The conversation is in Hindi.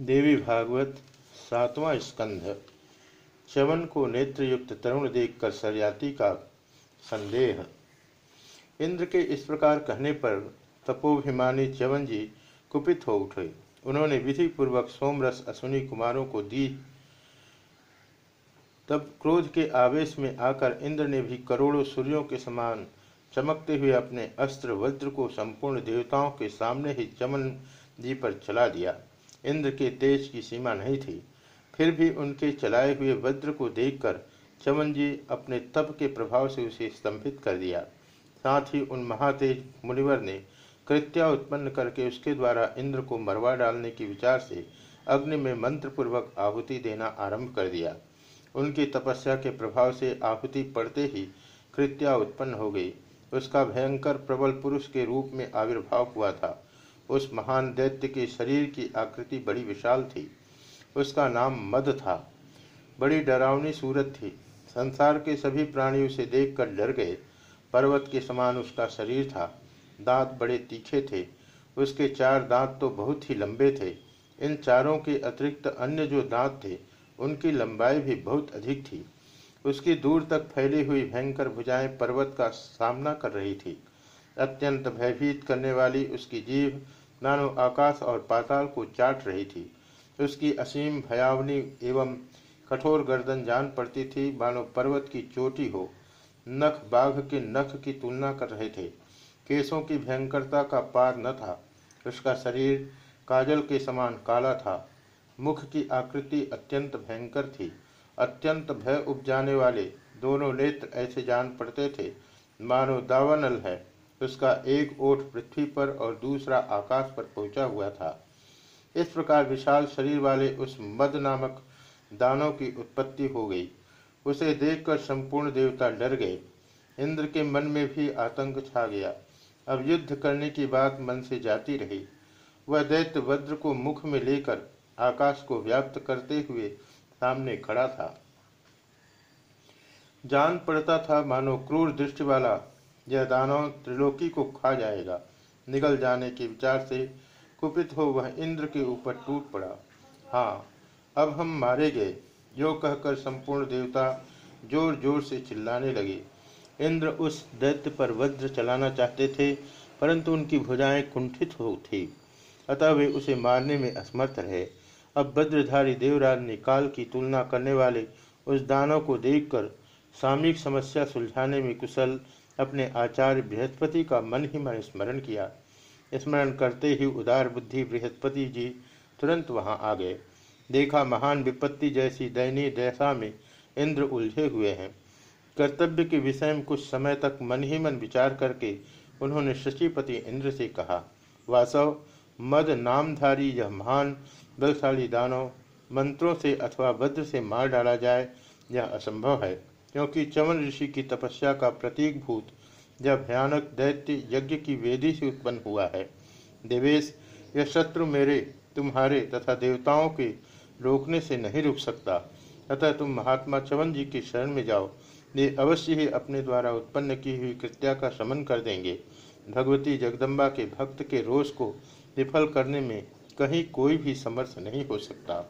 देवी भागवत सातवां स्कंध। च्यवन को नेत्रयुक्त तरुण देखकर सरयाती का संदेह। इंद्र के इस प्रकार कहने पर तपोभिमानी च्यवन जी कुपित हो उठे। उन्होंने विधि पूर्वक सोमरस अश्विनी कुमारों को दी। तब क्रोध के आवेश में आकर इंद्र ने भी करोड़ों सूर्यों के समान चमकते हुए अपने अस्त्र वज्र को संपूर्ण देवताओं के सामने ही चमन जी पर चला दिया। इंद्र के तेज की सीमा नहीं थी। फिर भी उनके चलाए हुए वज्र को देखकर चमन जी अपने तप के प्रभाव से उसे स्तंभित कर दिया। साथ ही उन महातेज मुनिवर ने कृत्या उत्पन्न करके उसके द्वारा इंद्र को मरवा डालने के विचार से अग्नि में मंत्रपूर्वक आहुति देना आरंभ कर दिया। उनकी तपस्या के प्रभाव से आहुति पड़ते ही कृत्या उत्पन्न हो गई। उसका भयंकर प्रबल पुरुष के रूप में आविर्भाव हुआ था। उस महान दैत्य के शरीर की आकृति बड़ी विशाल थी। उसका नाम मद था। बड़ी डरावनी सूरत थी। संसार के सभी प्राणी उसे देखकर डर गए। पर्वत के समान उसका शरीर था। दांत बड़े तीखे थे। उसके चार दांत तो बहुत ही लंबे थे। इन चारों के अतिरिक्त अन्य जो दांत थे, उनकी लंबाई भी बहुत अधिक थी। उसकी दूर तक फैली हुई भयंकर भुजाएँ पर्वत का सामना कर रही थी। अत्यंत भयभीत करने वाली उसकी जीभ मानो आकाश और पाताल को चाट रही थी। उसकी असीम भयावनी एवं कठोर गर्दन जान पड़ती थी, मानो पर्वत की चोटी हो। नख बाघ के नख की तुलना कर रहे थे। केसों की भयंकरता का पार न था। उसका शरीर काजल के समान काला था। मुख की आकृति अत्यंत भयंकर थी। अत्यंत भय उपजाने वाले दोनों नेत्र ऐसे जान पड़ते थे। मानो दावानल है। उसका एक ओठ पृथ्वी पर और दूसरा आकाश पर पहुँचा हुआ था। इस प्रकार विशाल शरीर वाले उस मद नामक दानों की उत्पत्ति हो गई। उसे देखकर संपूर्ण देवता डर गए। इंद्र के मन में भी आतंक छा गया। अब युद्ध करने की बात मन से जाती रही। वह दैत्य वज्र को मुख में लेकर आकाश को व्याप्त करते हुए सामने खड़ा था। जान पड़ता था मानो क्रूर दृष्टि वाला यह दानव त्रिलोकी को खा जाएगा। निगल जाने के विचार से कुपित हो वह इंद्र के ऊपर टूट पड़ा। हाँ अब हम मारे गए। यो कहकर संपूर्ण देवता ज़ोर ज़ोर से चिल्लाने लगे। इंद्र उस दैत्य पर वज्र चलाना चाहते थे, परंतु उनकी भुजाएँ कुंठित हो थी। अतः वे उसे मारने में असमर्थ रहे। अब वज्रधारी देवराज ने काल की तुलना करने वाले उस दानव को देखकर सामयिक समस्या सुलझाने में कुशल अपने आचार्य बृहस्पति का मन ही मन स्मरण किया। स्मरण करते ही उदार बुद्धि बृहस्पति जी तुरंत वहाँ आ गए। देखा महान विपत्ति जैसी दयनीय दशा में इंद्र उलझे हुए हैं। कर्तव्य के विषय में कुछ समय तक मन ही मन विचार करके उन्होंने शशिपति इंद्र से कहा, वासव, मद नामधारी यह महान, बलशाली दानव मंत्रों से अथवा वज्र से मार डाला जाए, यह असंभव है। क्योंकि चवन ऋषि की तपस्या का प्रतीक भूत यह भयानक दैत्य यज्ञ की वेदी से उत्पन्न हुआ है। देवेश, यह शत्रु मेरे, तुम्हारे तथा देवताओं के रोकने से नहीं रुक सकता। अतः तुम महात्मा चवन जी की शरण में जाओ। ये अवश्य ही अपने द्वारा उत्पन्न की हुई कृत्या का शमन कर देंगे। भगवती जगदम्बा के भक्त के रोष को विफल करने में कहीं कोई भी समर्थ नहीं हो सकता।